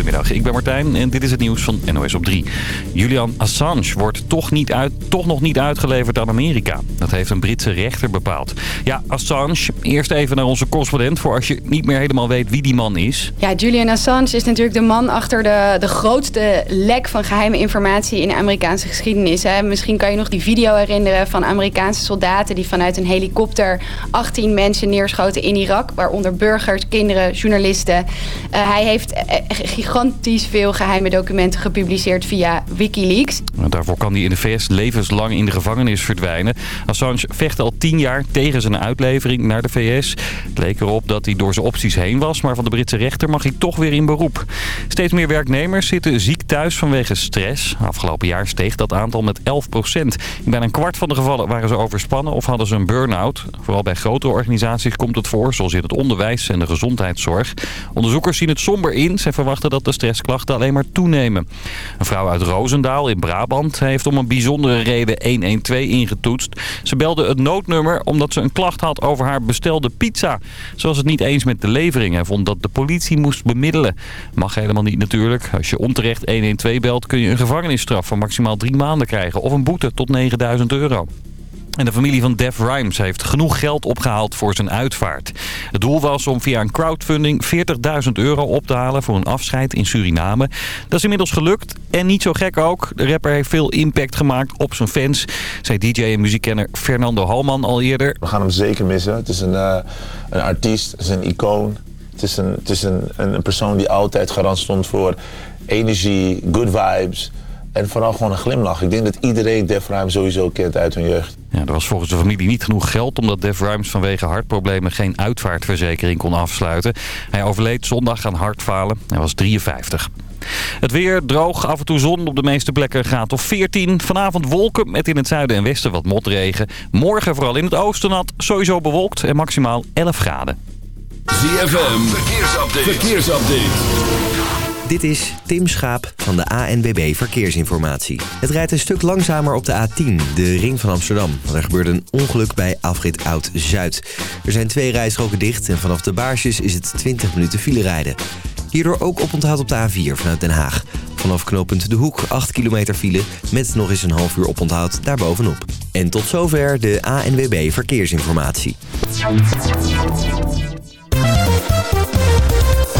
Goedemiddag, ik ben Martijn en dit is het nieuws van NOS op 3. Julian Assange wordt toch, niet uit, toch nog niet uitgeleverd aan Amerika. Dat heeft een Britse rechter bepaald. Ja, Assange, eerst even naar onze correspondent voor als je niet meer helemaal weet wie die man is. Ja, Julian Assange is natuurlijk de man achter de, de grootste lek van geheime informatie in de Amerikaanse geschiedenis. Hè. Misschien kan je nog die video herinneren van Amerikaanse soldaten die vanuit een helikopter 18 mensen neerschoten in Irak. Waaronder burgers, kinderen, journalisten. Uh, hij heeft eh, gigantisch veel geheime documenten gepubliceerd via Wikileaks. Daarvoor kan hij in de VS levenslang in de gevangenis verdwijnen. Assange vecht al tien jaar tegen zijn uitlevering naar de VS. Het leek erop dat hij door zijn opties heen was, maar van de Britse rechter mag hij toch weer in beroep. Steeds meer werknemers zitten ziek thuis vanwege stress. Afgelopen jaar steeg dat aantal met 11 procent. In bijna een kwart van de gevallen waren ze overspannen of hadden ze een burn-out. Vooral bij grotere organisaties komt het voor, zoals in het onderwijs en de gezondheidszorg. Onderzoekers zien het somber in. Ze verwachten dat de stressklachten alleen maar toenemen. Een vrouw uit Roosendaal in Brabant heeft om een bijzondere reden 112 ingetoetst. Ze belde het noodnummer omdat ze een klacht had over haar bestelde pizza. Ze was het niet eens met de levering en vond dat de politie moest bemiddelen. Mag helemaal niet natuurlijk. Als je onterecht 112 belt kun je een gevangenisstraf van maximaal drie maanden krijgen of een boete tot 9000 euro. En de familie van Def Rhymes heeft genoeg geld opgehaald voor zijn uitvaart. Het doel was om via een crowdfunding 40.000 euro op te halen voor een afscheid in Suriname. Dat is inmiddels gelukt en niet zo gek ook. De rapper heeft veel impact gemaakt op zijn fans, zei DJ en muziekkenner Fernando Halman al eerder. We gaan hem zeker missen. Het is een, uh, een artiest, het is een icoon. Het is, een, het is een, een persoon die altijd garant stond voor energie, good vibes... En vooral gewoon een glimlach. Ik denk dat iedereen Def Rhymes sowieso kent uit hun jeugd. Ja, er was volgens de familie niet genoeg geld omdat Def Rhymes vanwege hartproblemen geen uitvaartverzekering kon afsluiten. Hij overleed zondag aan hartfalen. Hij was 53. Het weer droog, af en toe zon op de meeste plekken graad of 14. Vanavond wolken met in het zuiden en westen wat motregen. Morgen vooral in het oosten nat, sowieso bewolkt en maximaal 11 graden. ZFM, verkeersupdate. verkeersupdate. Dit is Tim Schaap van de ANWB Verkeersinformatie. Het rijdt een stuk langzamer op de A10, de ring van Amsterdam. Er gebeurde een ongeluk bij afrit Oud-Zuid. Er zijn twee rijstroken dicht en vanaf de baarsjes is het 20 minuten file rijden. Hierdoor ook oponthoud op de A4 vanuit Den Haag. Vanaf knooppunt De Hoek 8 kilometer file met nog eens een half uur oponthoud daarbovenop. En tot zover de ANWB Verkeersinformatie.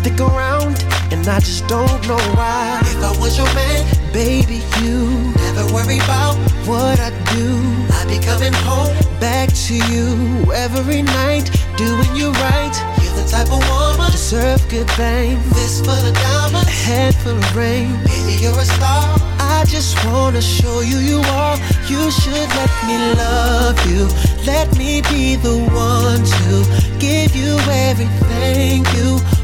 stick around, and I just don't know why. If I was your man, baby, you never worry about what I do. I be coming home back to you every night, doing you right. You're the type of woman deserve good fame. This full of diamonds, a head full of rain. Baby, you're a star. I just wanna show you you are. You should let me love you. Let me be the one to give you everything you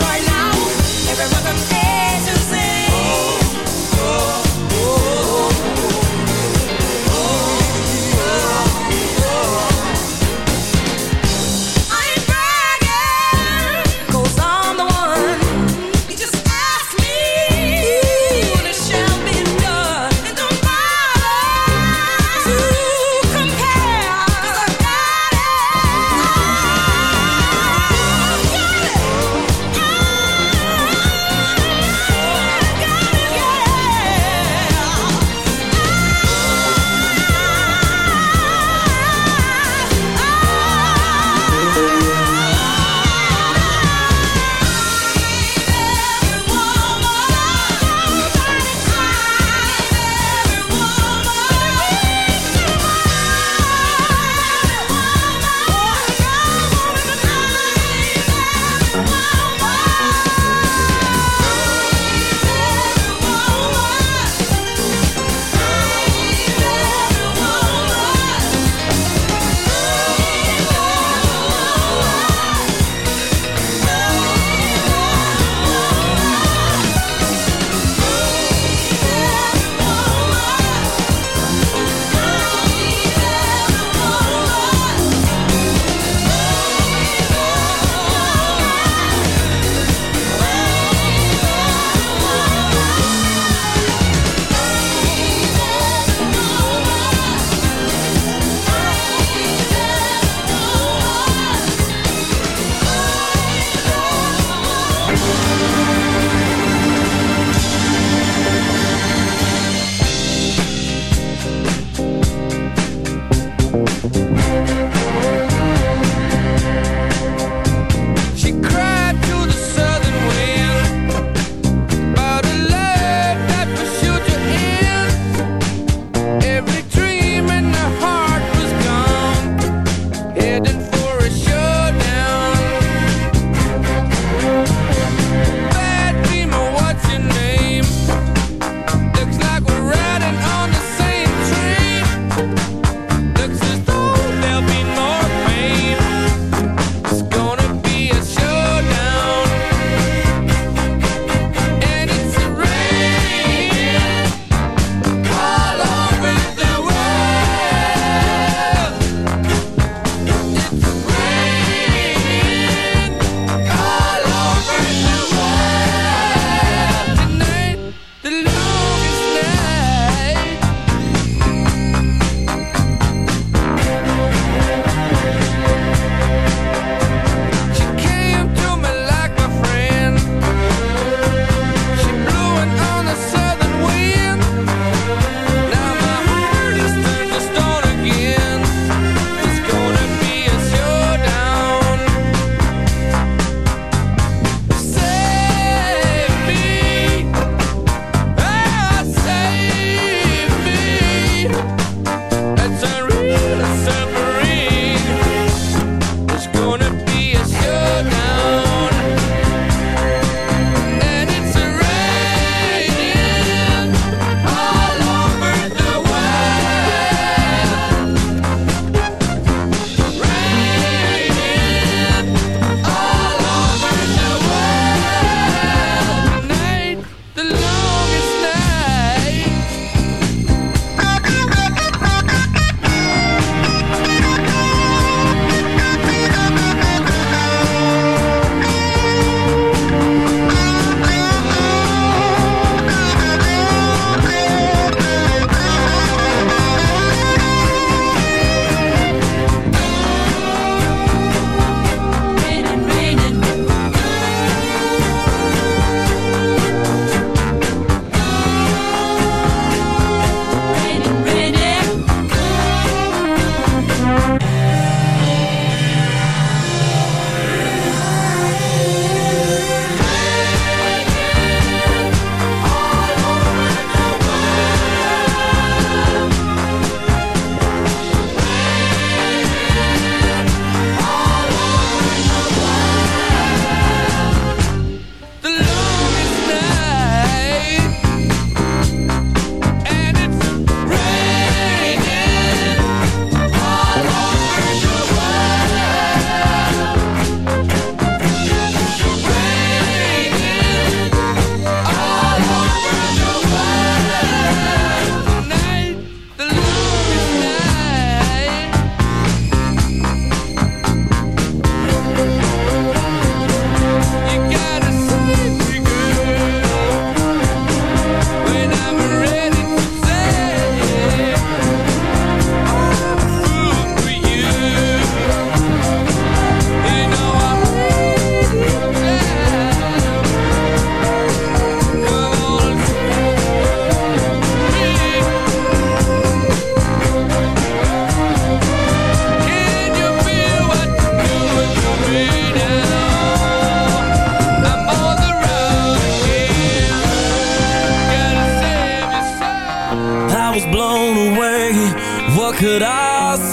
Right now. Everyone from A to Z.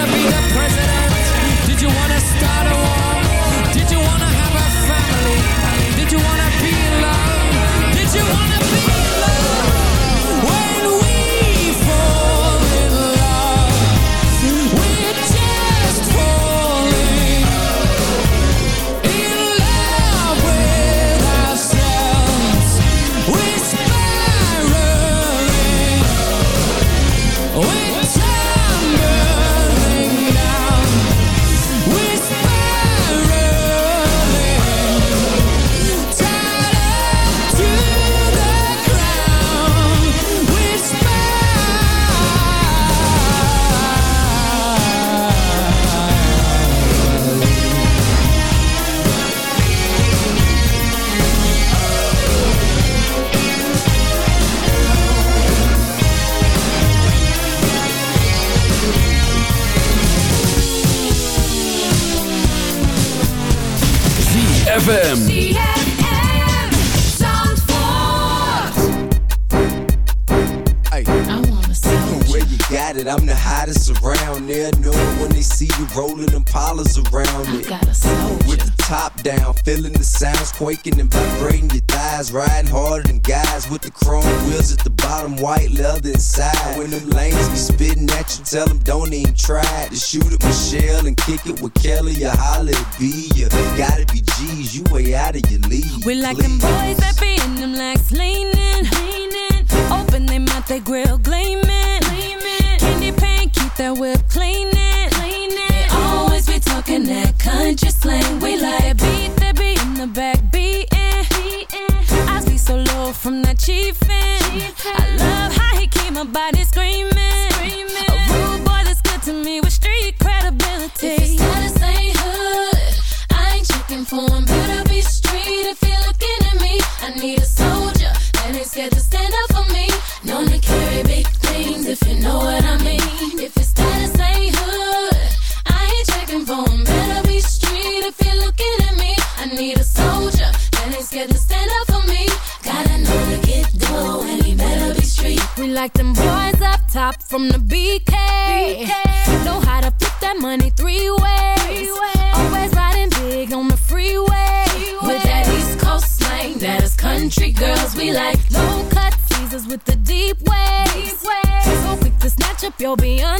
wanna be the president? Did you wanna start a war? Did you wanna have a family? Did you wanna be in love? I'm the hottest around. They know it when they see you rolling them pollas around it. Got a soldier. With the top down, feeling the sounds quaking and vibrating your thighs, riding harder don't even try to shoot at Michelle and kick it with Kelly or holla B. You gotta be G's, you way out of your league. We like please. them boys that be in them legs leaning, leaning. Open them mouth, they grill gleaming, gleaming. Candy paint, keep that whip cleaning, cleaning. They Always be talking that country slang. We like beat that be in the back beating, beating. I see so low from that chiefin'. I love how he keep my body screaming. baby. you'll be un-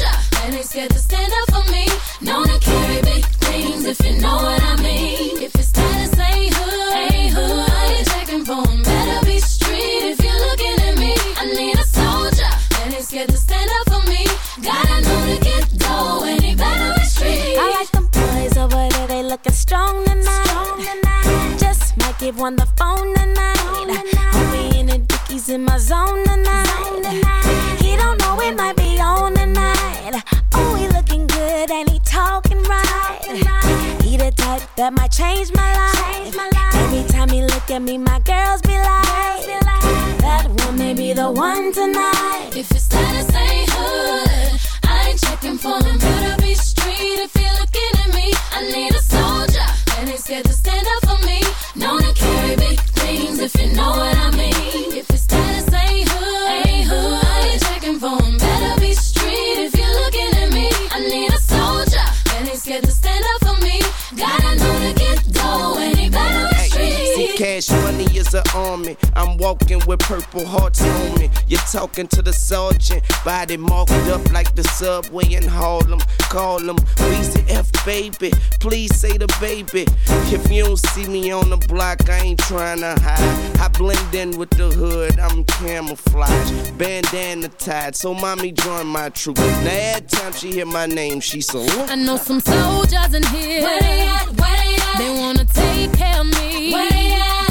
that ain't scared to stand up for me. Known to carry big things if you know what I mean. If your status ain't hood, ain't hood, I ain't checking for them. Better be street if you're looking at me. I need a soldier that ain't scared to stand up for me. Gotta know to get dough and he better be street. I like them boys over there, they looking strong tonight. Strong tonight. Just might give one the phone tonight. Homie in the dickies in my zone tonight. He that might change my life. Every time he look at me, my girls be like, that one may be the one tonight. If your status ain't hood, I ain't checking for them. Better be street if you're looking at me. I need a soldier that ain't scared to stand up for me. Known to carry big things if you know what I mean. Street. See, cash money is an army. I'm walking with purple hearts on me. You're talking to the sergeant, body marked up like the subway in Harlem. Call him Weezy F baby. Please say the baby. If you don't see me on the block, I ain't trying to hide. I blend in with the hood, I'm camouflage. Bandana tied, so mommy join my troop. Now every time she hear my name, she so. I know some soldiers in here. Where they at? Where they at? They wanna take care of me. Where they at?